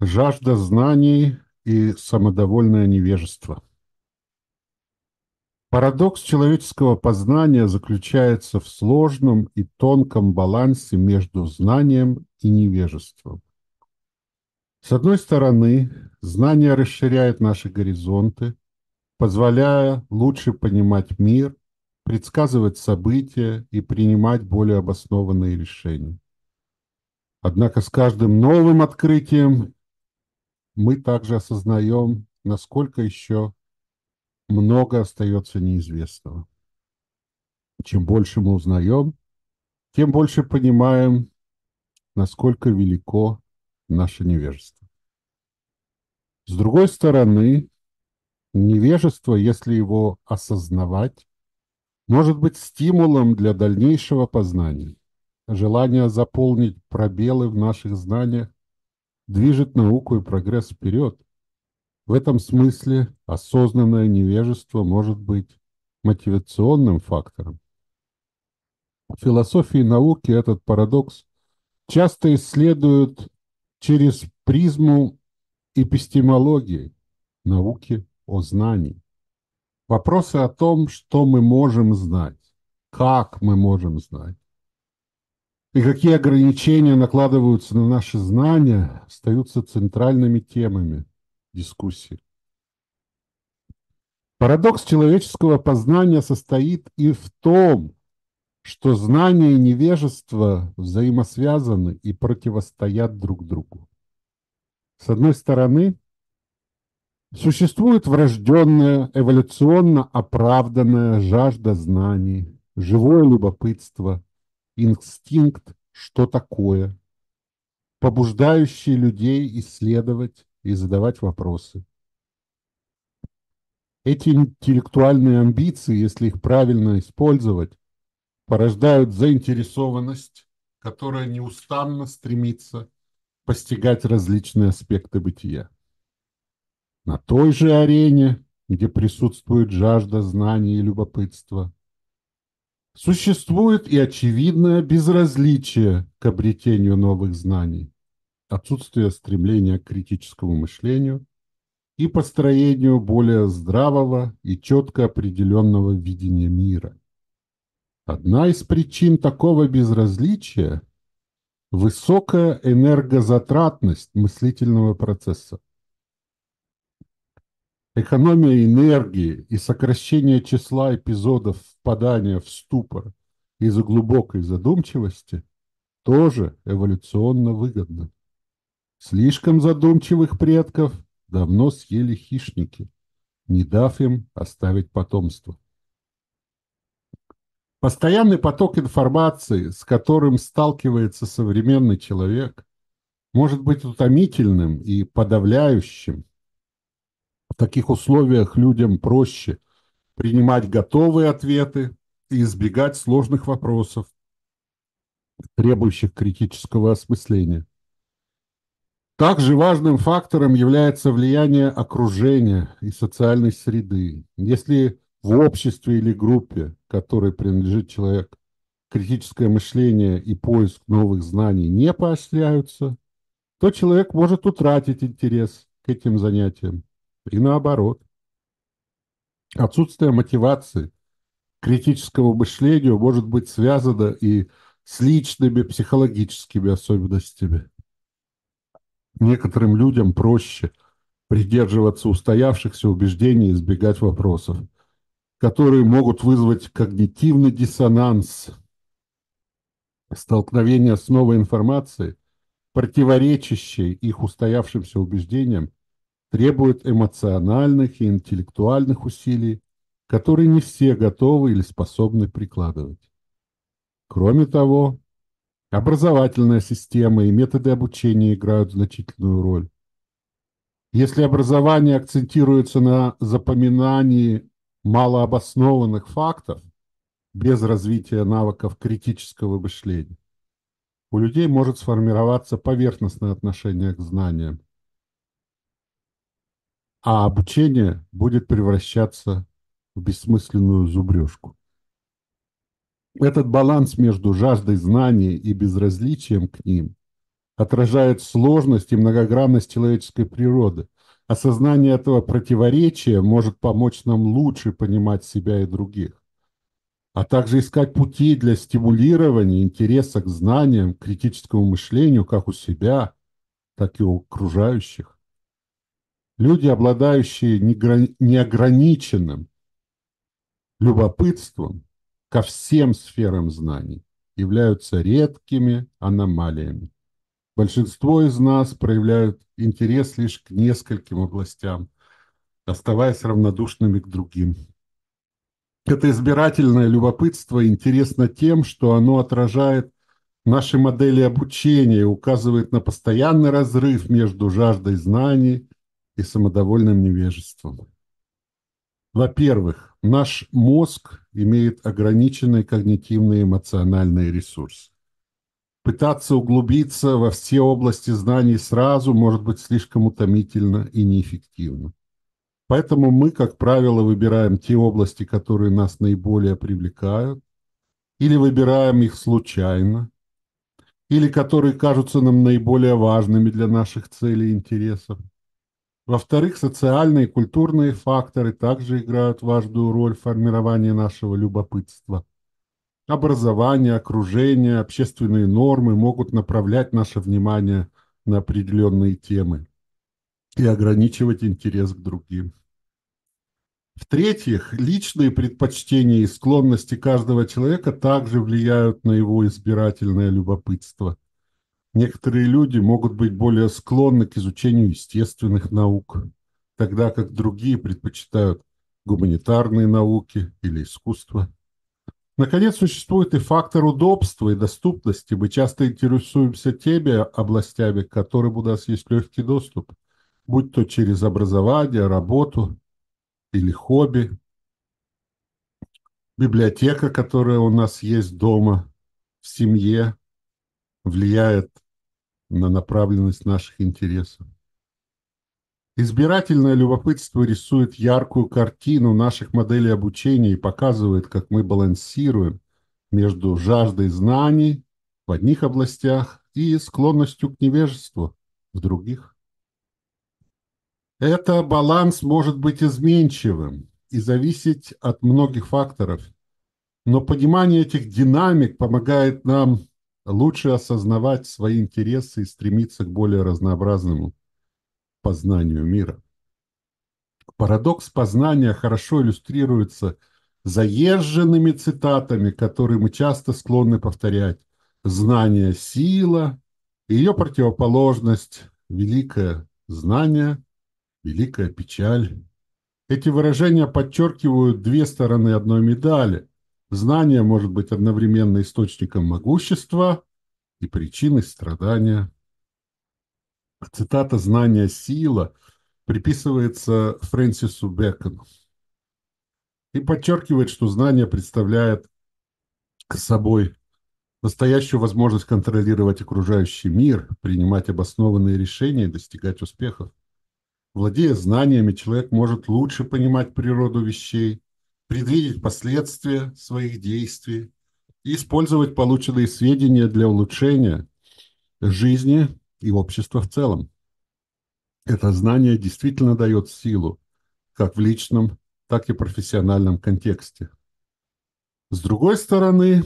Жажда знаний и самодовольное невежество. Парадокс человеческого познания заключается в сложном и тонком балансе между знанием и невежеством. С одной стороны, знание расширяет наши горизонты, позволяя лучше понимать мир, предсказывать события и принимать более обоснованные решения. Однако с каждым новым открытием мы также осознаем, насколько еще много остается неизвестного. Чем больше мы узнаем, тем больше понимаем, насколько велико наше невежество. С другой стороны, невежество, если его осознавать, может быть стимулом для дальнейшего познания. Желание заполнить пробелы в наших знаниях движет науку и прогресс вперед. В этом смысле осознанное невежество может быть мотивационным фактором. В философии науки этот парадокс часто исследуют через призму эпистемологии, науки о знании. Вопросы о том, что мы можем знать, как мы можем знать, и какие ограничения накладываются на наши знания, остаются центральными темами дискуссии. Парадокс человеческого познания состоит и в том, что знание и невежество взаимосвязаны и противостоят друг другу. С одной стороны, существует врожденная, эволюционно оправданная жажда знаний, живое любопытство, инстинкт «что такое?», побуждающий людей исследовать и задавать вопросы. Эти интеллектуальные амбиции, если их правильно использовать, порождают заинтересованность, которая неустанно стремится постигать различные аспекты бытия. На той же арене, где присутствует жажда знаний и любопытства, Существует и очевидное безразличие к обретению новых знаний, отсутствие стремления к критическому мышлению и построению более здравого и четко определенного видения мира. Одна из причин такого безразличия – высокая энергозатратность мыслительного процесса. Экономия энергии и сокращение числа эпизодов впадания в ступор из-за глубокой задумчивости тоже эволюционно выгодно. Слишком задумчивых предков давно съели хищники, не дав им оставить потомство. Постоянный поток информации, с которым сталкивается современный человек, может быть утомительным и подавляющим, в таких условиях людям проще принимать готовые ответы и избегать сложных вопросов, требующих критического осмысления. Также важным фактором является влияние окружения и социальной среды. Если в обществе или группе, которой принадлежит человек, критическое мышление и поиск новых знаний не поощряются, то человек может утратить интерес к этим занятиям и наоборот. Отсутствие мотивации критического мышления может быть связано и с личными психологическими особенностями. Некоторым людям проще придерживаться устоявшихся убеждений и избегать вопросов, которые могут вызвать когнитивный диссонанс, столкновение с новой информацией, противоречащей их устоявшимся убеждениям, требует эмоциональных и интеллектуальных усилий, которые не все готовы или способны прикладывать. Кроме того, образовательная система и методы обучения играют значительную роль. Если образование акцентируется на запоминании малообоснованных фактов, без развития навыков критического мышления, у людей может сформироваться поверхностное отношение к знаниям, а обучение будет превращаться в бессмысленную зубрежку. Этот баланс между жаждой знаний и безразличием к ним отражает сложность и многогранность человеческой природы. Осознание этого противоречия может помочь нам лучше понимать себя и других, а также искать пути для стимулирования интереса к знаниям, критическому мышлению как у себя, так и у окружающих. Люди, обладающие неограниченным любопытством ко всем сферам знаний, являются редкими аномалиями. Большинство из нас проявляют интерес лишь к нескольким областям, оставаясь равнодушными к другим. Это избирательное любопытство интересно тем, что оно отражает наши модели обучения и указывает на постоянный разрыв между жаждой знаний и самодовольным невежеством. Во-первых, наш мозг имеет ограниченные когнитивные и эмоциональные ресурсы. Пытаться углубиться во все области знаний сразу может быть слишком утомительно и неэффективно. Поэтому мы, как правило, выбираем те области, которые нас наиболее привлекают, или выбираем их случайно, или которые кажутся нам наиболее важными для наших целей и интересов. Во-вторых, социальные и культурные факторы также играют важную роль в формировании нашего любопытства – Образование, окружение, общественные нормы могут направлять наше внимание на определенные темы и ограничивать интерес к другим. В-третьих, личные предпочтения и склонности каждого человека также влияют на его избирательное любопытство. Некоторые люди могут быть более склонны к изучению естественных наук, тогда как другие предпочитают гуманитарные науки или искусство. Наконец, существует и фактор удобства и доступности. Мы часто интересуемся теми областями, к которым у нас есть легкий доступ, будь то через образование, работу или хобби. Библиотека, которая у нас есть дома, в семье, влияет на направленность наших интересов. Избирательное любопытство рисует яркую картину наших моделей обучения и показывает, как мы балансируем между жаждой знаний в одних областях и склонностью к невежеству в других. Это баланс может быть изменчивым и зависеть от многих факторов, но понимание этих динамик помогает нам лучше осознавать свои интересы и стремиться к более разнообразному познанию мира. Парадокс познания хорошо иллюстрируется заезженными цитатами, которые мы часто склонны повторять. Знание – сила, ее противоположность – великое знание, великая печаль. Эти выражения подчеркивают две стороны одной медали. Знание может быть одновременно источником могущества и причиной страдания. Цитата «знание – сила» приписывается Фрэнсису Бэкону и подчеркивает, что знание представляет собой настоящую возможность контролировать окружающий мир, принимать обоснованные решения и достигать успехов. Владея знаниями, человек может лучше понимать природу вещей, предвидеть последствия своих действий и использовать полученные сведения для улучшения жизни и общества в целом. Это знание действительно дает силу, как в личном, так и профессиональном контексте. С другой стороны,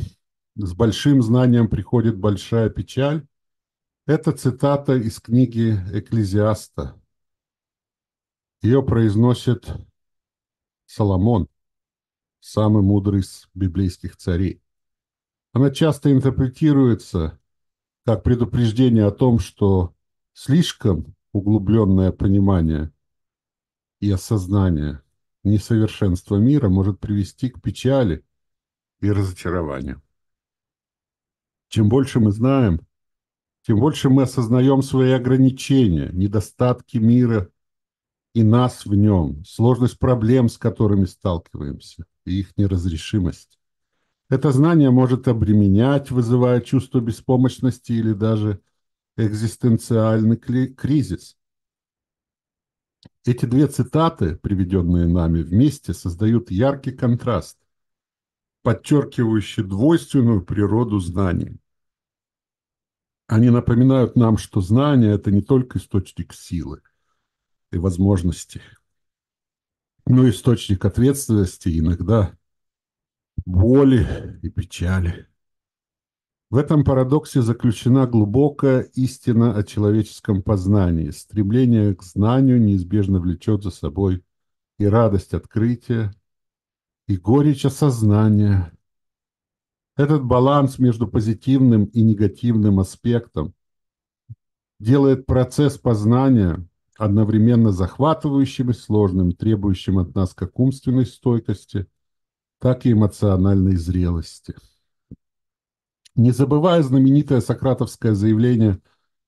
с большим знанием приходит большая печаль. Это цитата из книги Экклезиаста. Ее произносит Соломон, самый мудрый из библейских царей. Она часто интерпретируется как предупреждение о том, что слишком углубленное понимание и осознание несовершенства мира может привести к печали и разочарованию. Чем больше мы знаем, тем больше мы осознаем свои ограничения, недостатки мира и нас в нем, сложность проблем, с которыми сталкиваемся, и их неразрешимость. Это знание может обременять, вызывая чувство беспомощности или даже экзистенциальный кризис. Эти две цитаты, приведенные нами вместе, создают яркий контраст, подчеркивающий двойственную природу знаний. Они напоминают нам, что знание – это не только источник силы и возможностей, но и источник ответственности, иногда боли и печали. В этом парадоксе заключена глубокая истина о человеческом познании. Стремление к знанию неизбежно влечет за собой и радость открытия, и горечь осознания. Этот баланс между позитивным и негативным аспектом делает процесс познания одновременно захватывающим и сложным, требующим от нас как умственной стойкости, так и эмоциональной зрелости. Не забывая знаменитое сократовское заявление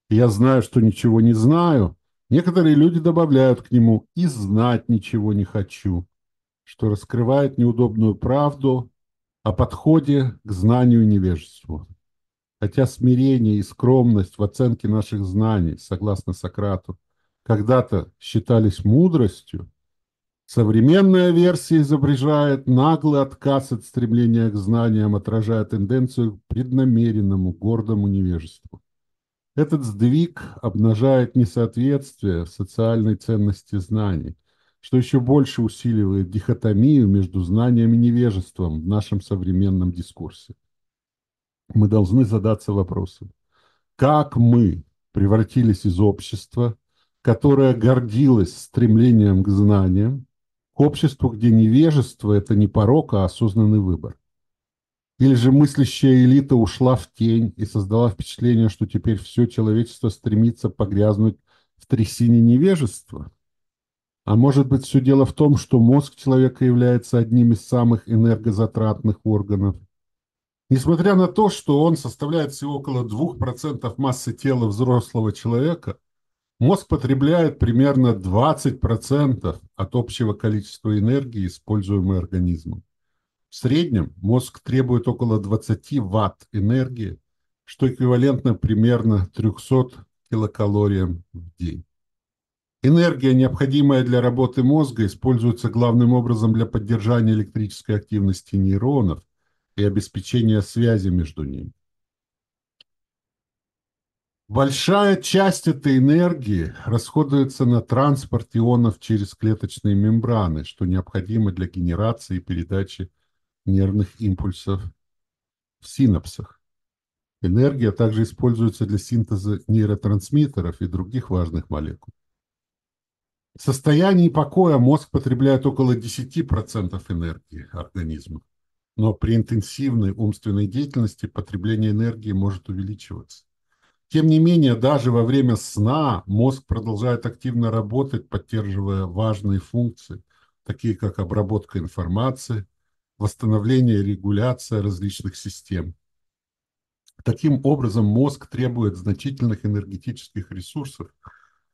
«я знаю, что ничего не знаю», некоторые люди добавляют к нему «и знать ничего не хочу», что раскрывает неудобную правду о подходе к знанию и невежеству. Хотя смирение и скромность в оценке наших знаний, согласно Сократу, когда-то считались мудростью, Современная версия изображает наглый отказ от стремления к знаниям, отражая тенденцию к преднамеренному, гордому невежеству. Этот сдвиг обнажает несоответствие социальной ценности знаний, что еще больше усиливает дихотомию между знанием и невежеством в нашем современном дискурсе. Мы должны задаться вопросом, как мы превратились из общества, которое гордилось стремлением к знаниям, к обществу, где невежество – это не порок, а осознанный выбор. Или же мыслящая элита ушла в тень и создала впечатление, что теперь все человечество стремится погрязнуть в трясине невежества? А может быть, все дело в том, что мозг человека является одним из самых энергозатратных органов. Несмотря на то, что он составляет всего около 2% массы тела взрослого человека, Мозг потребляет примерно 20% от общего количества энергии, используемой организмом. В среднем мозг требует около 20 ватт энергии, что эквивалентно примерно 300 килокалориям в день. Энергия, необходимая для работы мозга, используется главным образом для поддержания электрической активности нейронов и обеспечения связи между ними. Большая часть этой энергии расходуется на транспорт ионов через клеточные мембраны, что необходимо для генерации и передачи нервных импульсов в синапсах. Энергия также используется для синтеза нейротрансмиттеров и других важных молекул. В состоянии покоя мозг потребляет около 10% энергии организма, но при интенсивной умственной деятельности потребление энергии может увеличиваться. Тем не менее, даже во время сна мозг продолжает активно работать, поддерживая важные функции, такие как обработка информации, восстановление и регуляция различных систем. Таким образом, мозг требует значительных энергетических ресурсов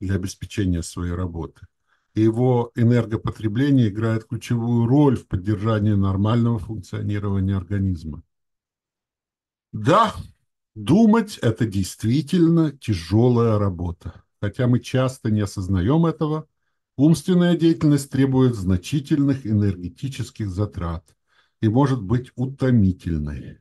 для обеспечения своей работы. И его энергопотребление играет ключевую роль в поддержании нормального функционирования организма. Да, Думать – это действительно тяжелая работа. Хотя мы часто не осознаем этого, умственная деятельность требует значительных энергетических затрат и может быть утомительной.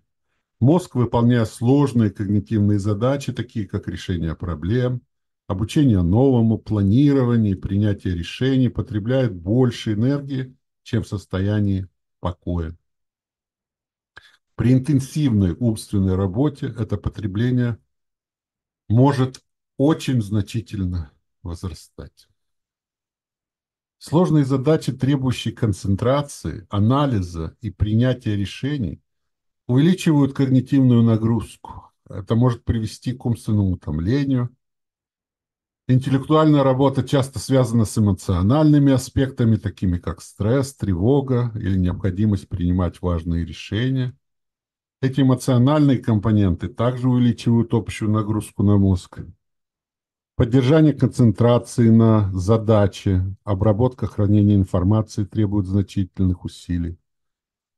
Мозг, выполняя сложные когнитивные задачи, такие как решение проблем, обучение новому, планирование принятие решений, потребляет больше энергии, чем в состоянии покоя. При интенсивной умственной работе это потребление может очень значительно возрастать. Сложные задачи, требующие концентрации, анализа и принятия решений, увеличивают когнитивную нагрузку. Это может привести к умственному утомлению. Интеллектуальная работа часто связана с эмоциональными аспектами, такими как стресс, тревога или необходимость принимать важные решения. Эти эмоциональные компоненты также увеличивают общую нагрузку на мозг. Поддержание концентрации на задаче, обработка хранения информации требует значительных усилий.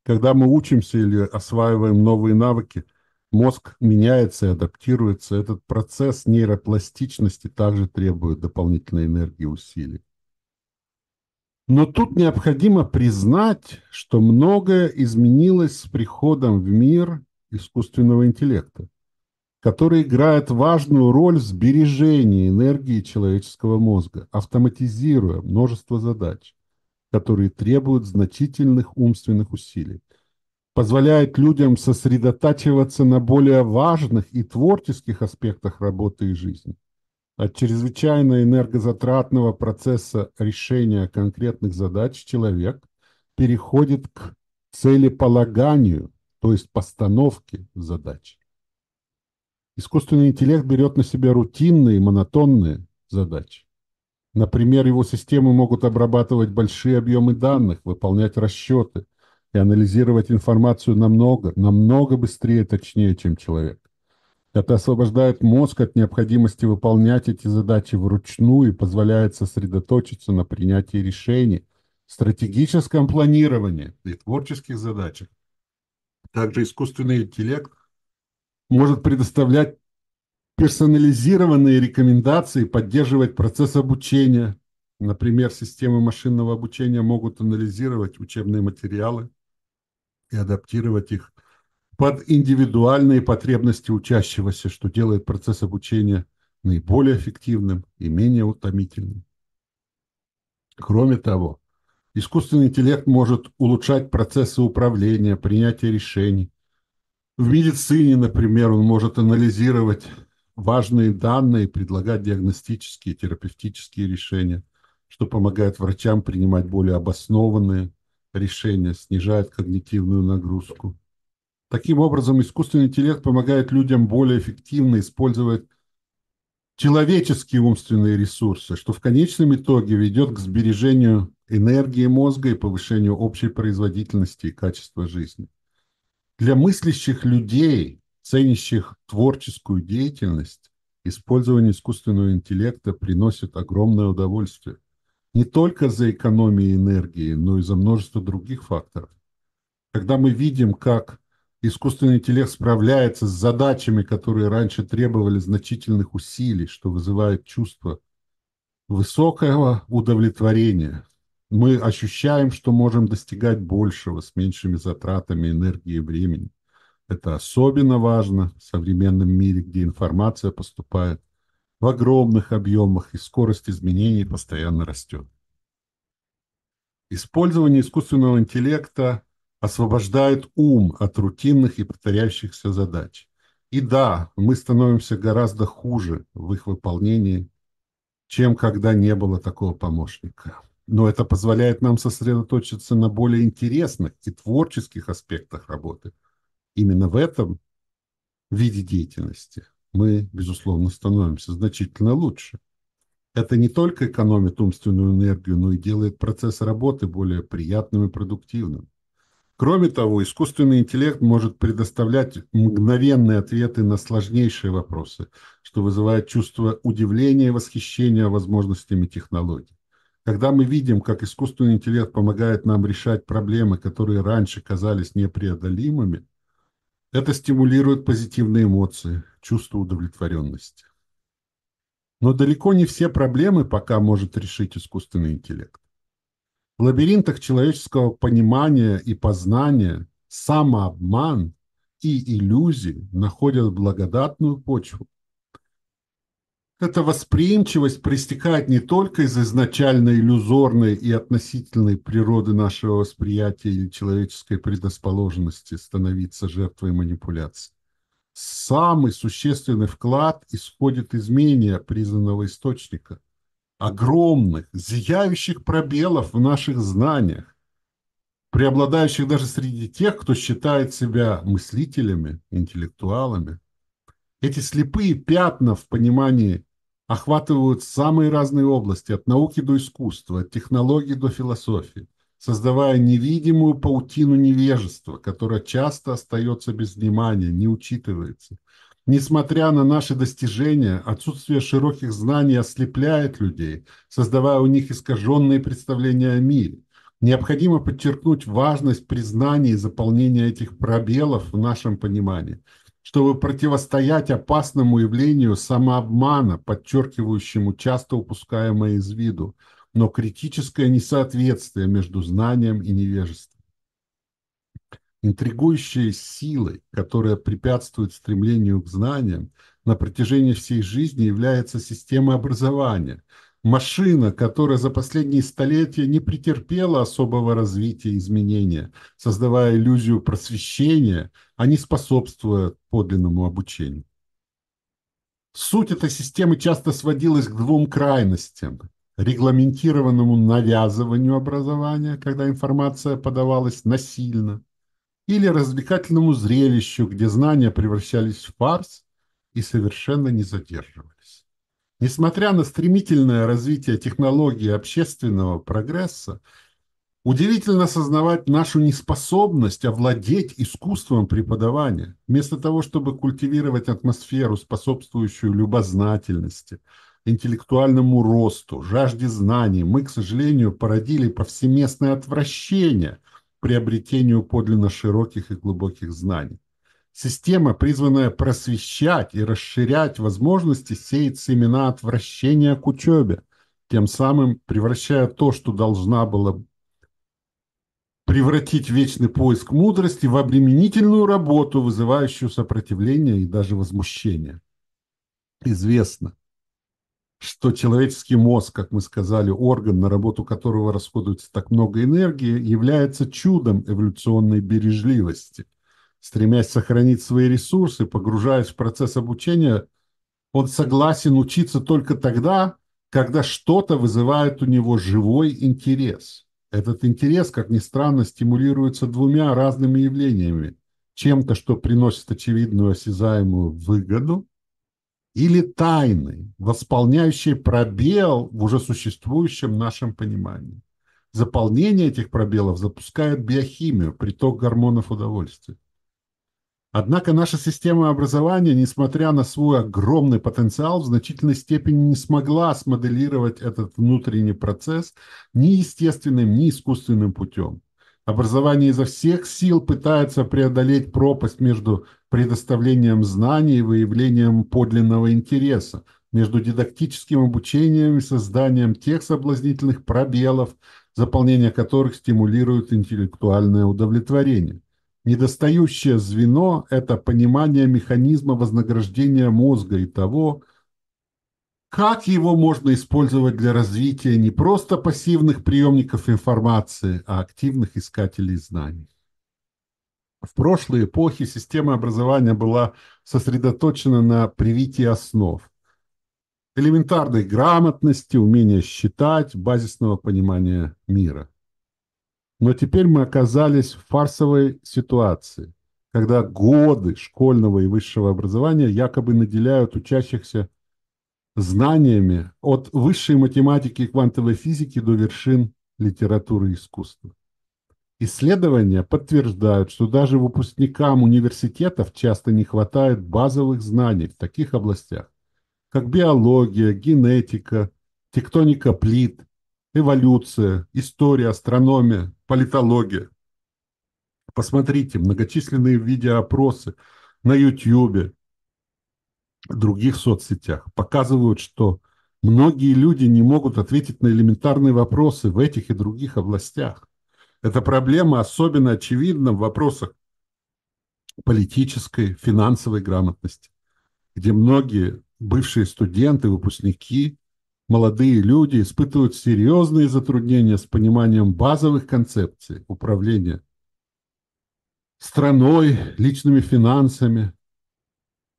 Когда мы учимся или осваиваем новые навыки, мозг меняется и адаптируется. Этот процесс нейропластичности также требует дополнительной энергии и усилий. Но тут необходимо признать, что многое изменилось с приходом в мир искусственного интеллекта. который играет важную роль в сбережении энергии человеческого мозга, автоматизируя множество задач, которые требуют значительных умственных усилий, позволяет людям сосредотачиваться на более важных и творческих аспектах работы и жизни. От чрезвычайно энергозатратного процесса решения конкретных задач человек переходит к целеполаганию, то есть постановке задач. Искусственный интеллект берет на себя рутинные, монотонные задачи. Например, его системы могут обрабатывать большие объемы данных, выполнять расчеты и анализировать информацию намного, намного быстрее и точнее, чем человек. Это освобождает мозг от необходимости выполнять эти задачи вручную и позволяет сосредоточиться на принятии решений, стратегическом планировании и творческих задачах. Также искусственный интеллект может предоставлять персонализированные рекомендации, поддерживать процесс обучения. Например, системы машинного обучения могут анализировать учебные материалы и адаптировать их под индивидуальные потребности учащегося, что делает процесс обучения наиболее эффективным и менее утомительным. Кроме того, искусственный интеллект может улучшать процессы управления, принятия решений, в медицине, например, он может анализировать важные данные, предлагать диагностические, терапевтические решения, что помогает врачам принимать более обоснованные решения, снижает когнитивную нагрузку. Таким образом, искусственный интеллект помогает людям более эффективно использовать человеческие умственные ресурсы, что в конечном итоге ведет к сбережению энергии мозга и повышению общей производительности и качества жизни. Для мыслящих людей, ценящих творческую деятельность, использование искусственного интеллекта приносит огромное удовольствие. Не только за экономией энергии, но и за множество других факторов. Когда мы видим, как искусственный интеллект справляется с задачами, которые раньше требовали значительных усилий, что вызывает чувство высокого удовлетворения, мы ощущаем, что можем достигать большего с меньшими затратами энергии и времени. Это особенно важно в современном мире, где информация поступает в огромных объемах и скорость изменений постоянно растет. Использование искусственного интеллекта освобождает ум от рутинных и повторяющихся задач. И да, мы становимся гораздо хуже в их выполнении, чем когда не было такого помощника но это позволяет нам сосредоточиться на более интересных и творческих аспектах работы. Именно в этом виде деятельности мы, безусловно, становимся значительно лучше. Это не только экономит умственную энергию, но и делает процесс работы более приятным и продуктивным. Кроме того, искусственный интеллект может предоставлять мгновенные ответы на сложнейшие вопросы, что вызывает чувство удивления и восхищения возможностями технологий. Когда мы видим, как искусственный интеллект помогает нам решать проблемы, которые раньше казались непреодолимыми, это стимулирует позитивные эмоции, чувство удовлетворенности. Но далеко не все проблемы пока может решить искусственный интеллект. В лабиринтах человеческого понимания и познания самообман и иллюзии находят благодатную почву. Эта восприимчивость проистекает не только из изначальной иллюзорной и относительной природы нашего восприятия или человеческой предрасположенности становиться жертвой манипуляций. Самый существенный вклад исходит из менее признанного источника, огромных, зияющих пробелов в наших знаниях, преобладающих даже среди тех, кто считает себя мыслителями, интеллектуалами. Эти слепые пятна в понимании охватывают самые разные области, от науки до искусства, от технологий до философии, создавая невидимую паутину невежества, которая часто остается без внимания, не учитывается. Несмотря на наши достижения, отсутствие широких знаний ослепляет людей, создавая у них искаженные представления о мире. Необходимо подчеркнуть важность признания и заполнения этих пробелов в нашем понимании – чтобы противостоять опасному явлению самообмана, подчеркивающему часто упускаемое из виду, но критическое несоответствие между знанием и невежеством. Интригующей силой, которая препятствует стремлению к знаниям, на протяжении всей жизни является система образования. Машина, которая за последние столетия не претерпела особого развития и изменения, создавая иллюзию просвещения, а не способствуя подлинному обучению. Суть этой системы часто сводилась к двум крайностям – регламентированному навязыванию образования, когда информация подавалась насильно, или развлекательному зрелищу, где знания превращались в фарс и совершенно не задерживались. Несмотря на стремительное развитие технологий общественного прогресса, Удивительно осознавать нашу неспособность овладеть искусством преподавания. Вместо того, чтобы культивировать атмосферу, способствующую любознательности, интеллектуальному росту, жажде знаний, мы, к сожалению, породили повсеместное отвращение приобретению подлинно широких и глубоких знаний. Система, призванная просвещать и расширять возможности, сеет семена отвращения к учебе, тем самым превращая то, что должна была превратить вечный поиск мудрости в обременительную работу, вызывающую сопротивление и даже возмущение. Известно, что человеческий мозг, как мы сказали, орган, на работу которого расходуется так много энергии, является чудом эволюционной бережливости. Стремясь сохранить свои ресурсы, погружаясь в процесс обучения, он согласен учиться только тогда, когда что-то вызывает у него живой интерес – этот интерес, как ни странно, стимулируется двумя разными явлениями. Чем-то, что приносит очевидную осязаемую выгоду, или тайной, восполняющей пробел в уже существующем нашем понимании. Заполнение этих пробелов запускает биохимию, приток гормонов удовольствия. Однако наша система образования, несмотря на свой огромный потенциал, в значительной степени не смогла смоделировать этот внутренний процесс ни естественным, ни искусственным путем. Образование изо всех сил пытается преодолеть пропасть между предоставлением знаний и выявлением подлинного интереса, между дидактическим обучением и созданием тех соблазнительных пробелов, заполнение которых стимулирует интеллектуальное удовлетворение – Недостающее звено – это понимание механизма вознаграждения мозга и того, как его можно использовать для развития не просто пассивных приемников информации, а активных искателей знаний. В прошлой эпохе система образования была сосредоточена на привитии основ, элементарной грамотности, умения считать, базисного понимания мира. Но теперь мы оказались в фарсовой ситуации, когда годы школьного и высшего образования якобы наделяют учащихся знаниями от высшей математики и квантовой физики до вершин литературы и искусства. Исследования подтверждают, что даже выпускникам университетов часто не хватает базовых знаний в таких областях, как биология, генетика, тектоника плит, эволюция, история, астрономия, политология. Посмотрите, многочисленные видеоопросы на YouTube, других соцсетях показывают, что многие люди не могут ответить на элементарные вопросы в этих и других областях. Эта проблема особенно очевидна в вопросах политической, финансовой грамотности, где многие бывшие студенты, выпускники молодые люди испытывают серьезные затруднения с пониманием базовых концепций управления страной, личными финансами.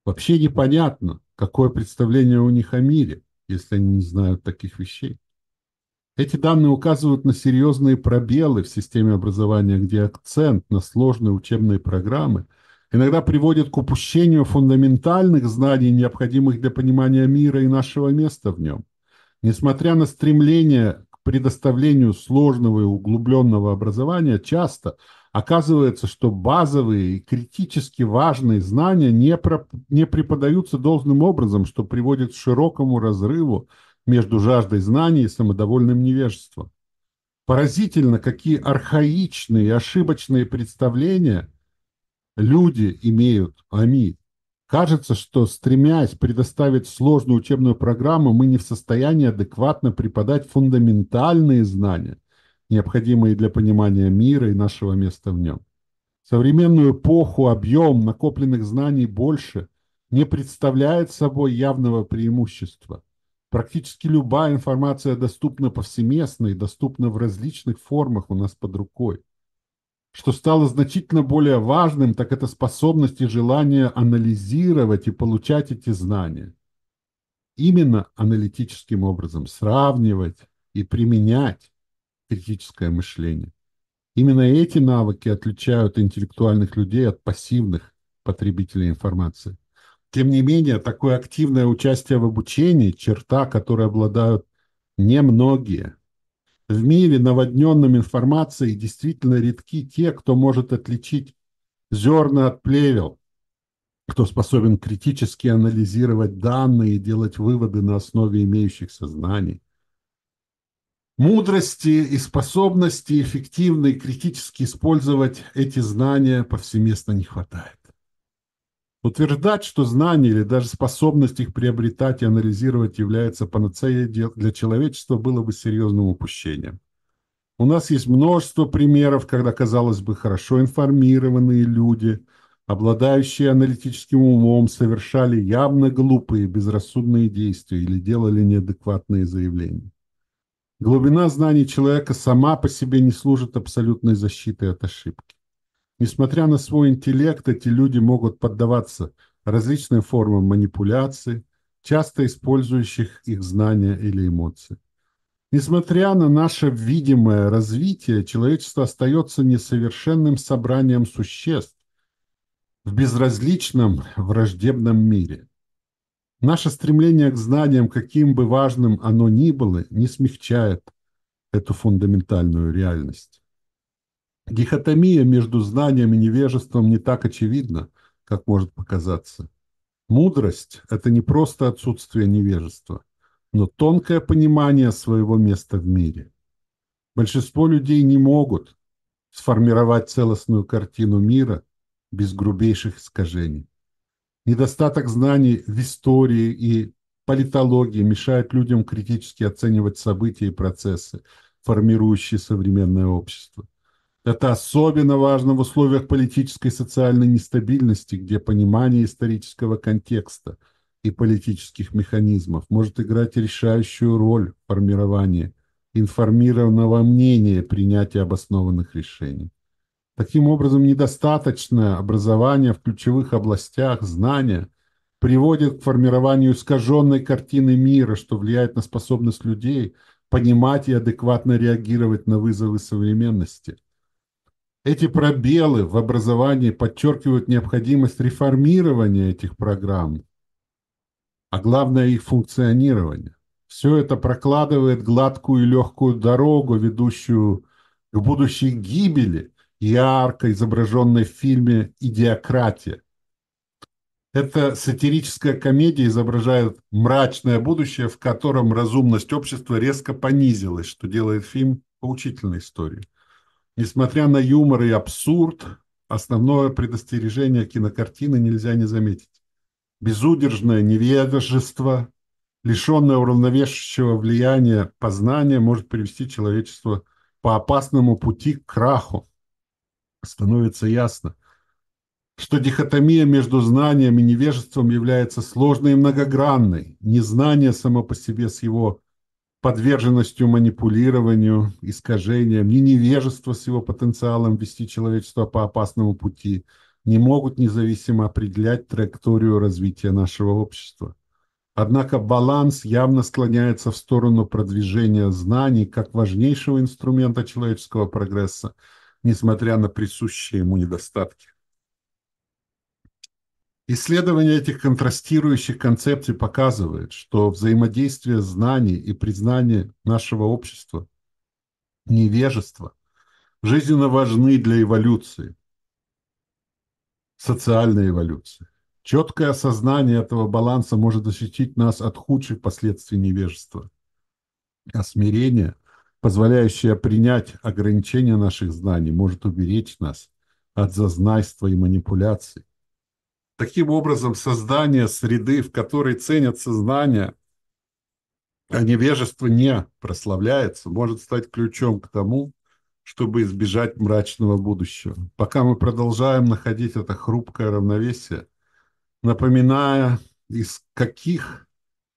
Вообще непонятно, какое представление у них о мире, если они не знают таких вещей. Эти данные указывают на серьезные пробелы в системе образования, где акцент на сложные учебные программы иногда приводит к упущению фундаментальных знаний, необходимых для понимания мира и нашего места в нем. Несмотря на стремление к предоставлению сложного и углубленного образования, часто оказывается, что базовые и критически важные знания не, про, не преподаются должным образом, что приводит к широкому разрыву между жаждой знаний и самодовольным невежеством. Поразительно, какие архаичные и ошибочные представления люди имеют о мире. Кажется, что стремясь предоставить сложную учебную программу, мы не в состоянии адекватно преподать фундаментальные знания, необходимые для понимания мира и нашего места в нем. В современную эпоху объем накопленных знаний больше не представляет собой явного преимущества. Практически любая информация доступна повсеместно и доступна в различных формах у нас под рукой. Что стало значительно более важным, так это способность и желание анализировать и получать эти знания. Именно аналитическим образом сравнивать и применять критическое мышление. Именно эти навыки отличают интеллектуальных людей от пассивных потребителей информации. Тем не менее, такое активное участие в обучении – черта, которой обладают немногие. В мире, наводненном информацией, действительно редки те, кто может отличить зерна от плевел, кто способен критически анализировать данные и делать выводы на основе имеющихся знаний. Мудрости и способности эффективно и критически использовать эти знания повсеместно не хватает. Утверждать, что знания или даже способность их приобретать и анализировать является панацеей для человечества, было бы серьезным упущением. У нас есть множество примеров, когда, казалось бы, хорошо информированные люди, обладающие аналитическим умом, совершали явно глупые, безрассудные действия или делали неадекватные заявления. Глубина знаний человека сама по себе не служит абсолютной защитой от ошибки. Несмотря на свой интеллект, эти люди могут поддаваться различным формам манипуляции, часто использующих их знания или эмоции. Несмотря на наше видимое развитие, человечество остается несовершенным собранием существ в безразличном враждебном мире. Наше стремление к знаниям, каким бы важным оно ни было, не смягчает эту фундаментальную реальность. Дихотомия между знанием и невежеством не так очевидна, как может показаться. Мудрость – это не просто отсутствие невежества, но тонкое понимание своего места в мире. Большинство людей не могут сформировать целостную картину мира без грубейших искажений. Недостаток знаний в истории и политологии мешает людям критически оценивать события и процессы, формирующие современное общество. Это особенно важно в условиях политической и социальной нестабильности, где понимание исторического контекста и политических механизмов может играть решающую роль в формировании информированного мнения принятия обоснованных решений. Таким образом, недостаточное образование в ключевых областях знания приводит к формированию искаженной картины мира, что влияет на способность людей понимать и адекватно реагировать на вызовы современности – эти пробелы в образовании подчеркивают необходимость реформирования этих программ, а главное их функционирование. Все это прокладывает гладкую и легкую дорогу, ведущую к будущей гибели, ярко изображенной в фильме «Идиократия». Эта сатирическая комедия изображает мрачное будущее, в котором разумность общества резко понизилась, что делает фильм поучительной историей. Несмотря на юмор и абсурд, основное предостережение кинокартины нельзя не заметить. Безудержное невежество, лишенное уравновешивающего влияния познания может привести человечество по опасному пути к краху. Становится ясно, что дихотомия между знанием и невежеством является сложной и многогранной. Незнание само по себе с его подверженностью манипулированию, искажениям, ни невежество с его потенциалом вести человечество по опасному пути не могут независимо определять траекторию развития нашего общества. Однако баланс явно склоняется в сторону продвижения знаний как важнейшего инструмента человеческого прогресса, несмотря на присущие ему недостатки. Исследование этих контрастирующих концепций показывает, что взаимодействие знаний и признание нашего общества, невежества, жизненно важны для эволюции, социальной эволюции. Четкое осознание этого баланса может защитить нас от худших последствий невежества. А смирение, позволяющее принять ограничения наших знаний, может уберечь нас от зазнайства и манипуляций Таким образом, создание среды, в которой ценятся знания, а невежество не прославляется, может стать ключом к тому, чтобы избежать мрачного будущего. Пока мы продолжаем находить это хрупкое равновесие, напоминая, из каких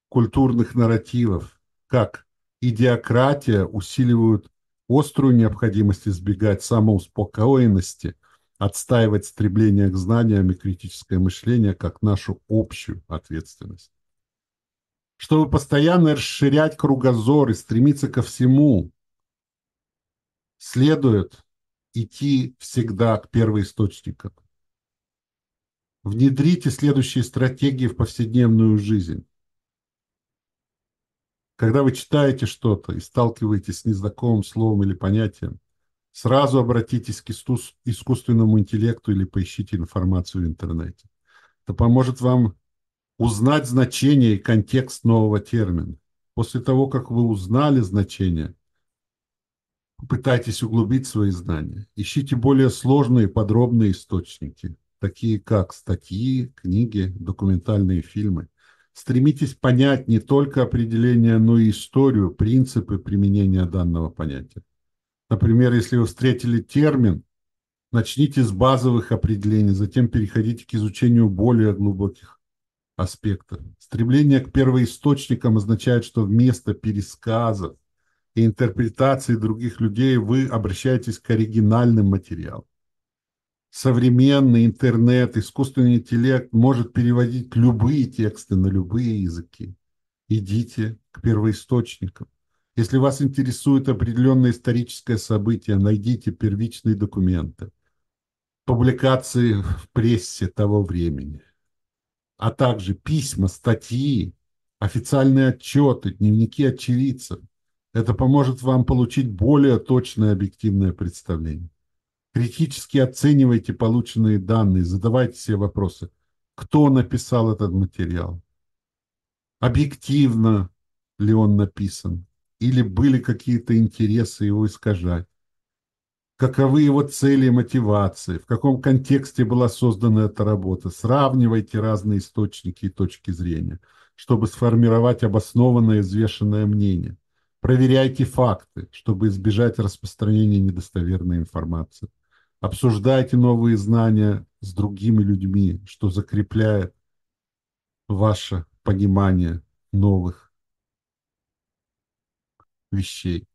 культурных нарративов, как идиократия, усиливают острую необходимость избегать самоуспокоенности, отстаивать стремление к знаниям и критическое мышление как нашу общую ответственность. Чтобы постоянно расширять кругозор и стремиться ко всему, следует идти всегда к первоисточникам. Внедрите следующие стратегии в повседневную жизнь. Когда вы читаете что-то и сталкиваетесь с незнакомым словом или понятием, сразу обратитесь к искусственному интеллекту или поищите информацию в интернете. Это поможет вам узнать значение и контекст нового термина. После того, как вы узнали значение, попытайтесь углубить свои знания. Ищите более сложные подробные источники, такие как статьи, книги, документальные фильмы. Стремитесь понять не только определение, но и историю, принципы применения данного понятия. Например, если вы встретили термин, начните с базовых определений, затем переходите к изучению более глубоких аспектов. Стремление к первоисточникам означает, что вместо пересказов и интерпретаций других людей вы обращаетесь к оригинальным материалам современный интернет, искусственный интеллект может переводить любые тексты на любые языки. Идите к первоисточникам. Если вас интересует определенное историческое событие, найдите первичные документы, публикации в прессе того времени, а также письма, статьи, официальные отчеты, дневники очевидцев. Это поможет вам получить более точное объективное представление. Критически оценивайте полученные данные, задавайте себе вопросы. Кто написал этот материал? Объективно ли он написан? Или были какие-то интересы его искажать? Каковы его цели и мотивации? В каком контексте была создана эта работа? Сравнивайте разные источники и точки зрения, чтобы сформировать обоснованное взвешенное мнение. Проверяйте факты, чтобы избежать распространения недостоверной информации. Обсуждайте новые знания с другими людьми, что закрепляет ваше понимание новых вещей.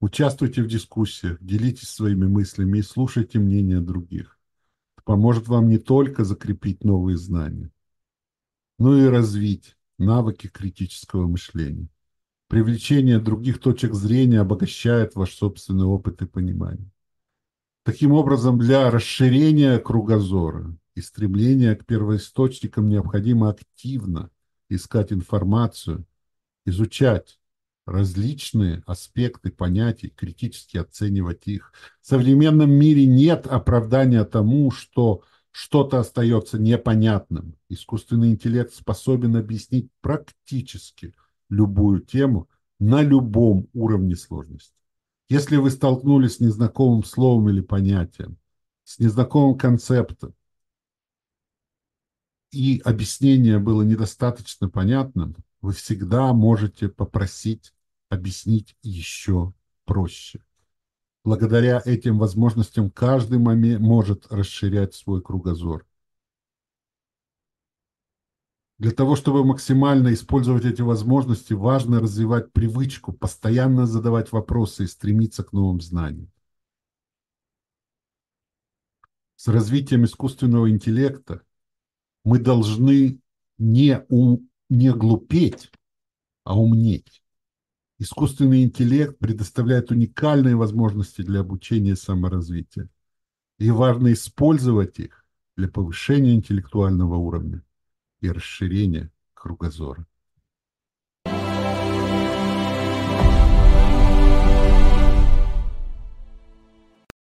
Участвуйте в дискуссиях, делитесь своими мыслями и слушайте мнения других. Это поможет вам не только закрепить новые знания, но и развить навыки критического мышления. Привлечение других точек зрения обогащает ваш собственный опыт и понимание. Таким образом, для расширения кругозора и стремления к первоисточникам необходимо активно искать информацию, изучать различные аспекты понятий, критически оценивать их. В современном мире нет оправдания тому, что что-то остается непонятным. Искусственный интеллект способен объяснить практически любую тему на любом уровне сложности. Если вы столкнулись с незнакомым словом или понятием, с незнакомым концептом, и объяснение было недостаточно понятным, вы всегда можете попросить объяснить еще проще. Благодаря этим возможностям каждый момент может расширять свой кругозор. Для того, чтобы максимально использовать эти возможности, важно развивать привычку, постоянно задавать вопросы и стремиться к новым знаниям. С развитием искусственного интеллекта мы должны не, у, не глупеть, а умнеть. Искусственный интеллект предоставляет уникальные возможности для обучения и саморазвития. И важно использовать их для повышения интеллектуального уровня и расширения кругозора.